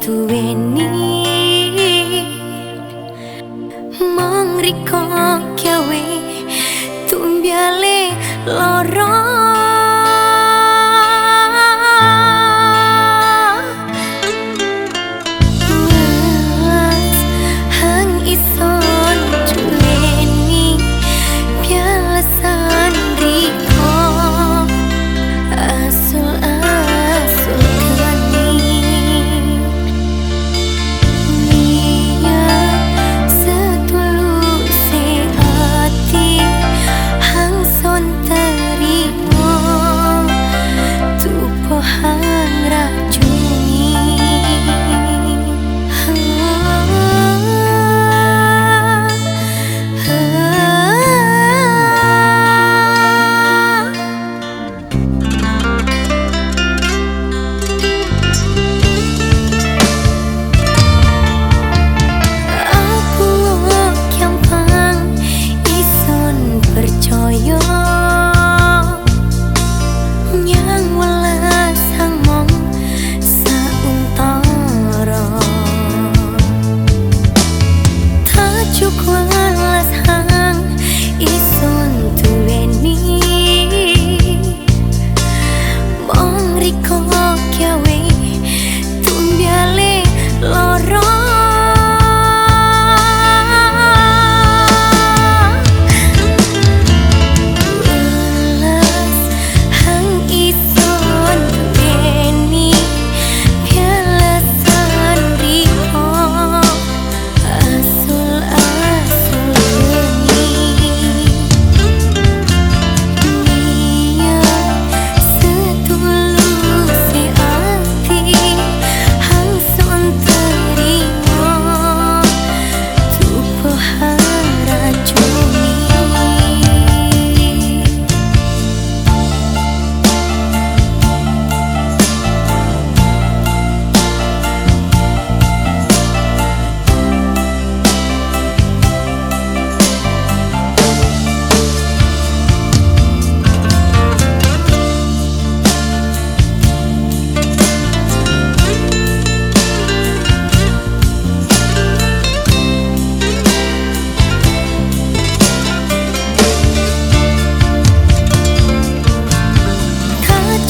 to any mong rikok kawe tumbiale lorong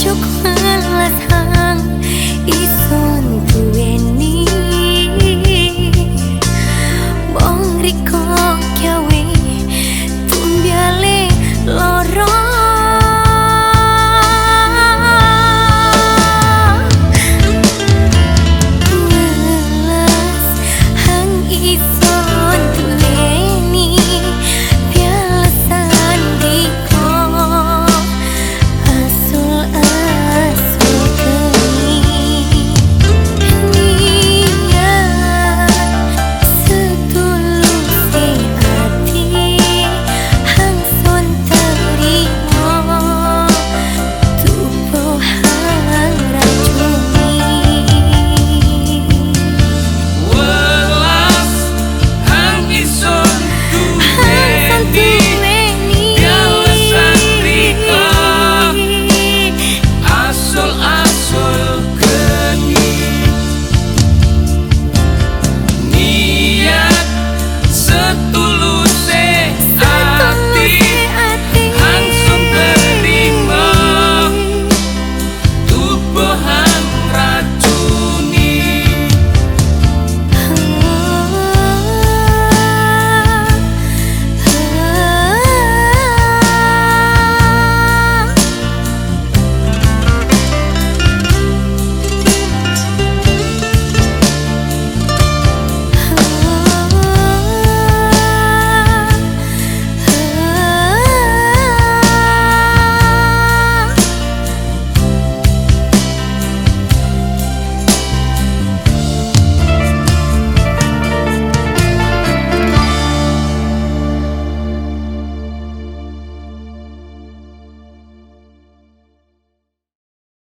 又困了疼一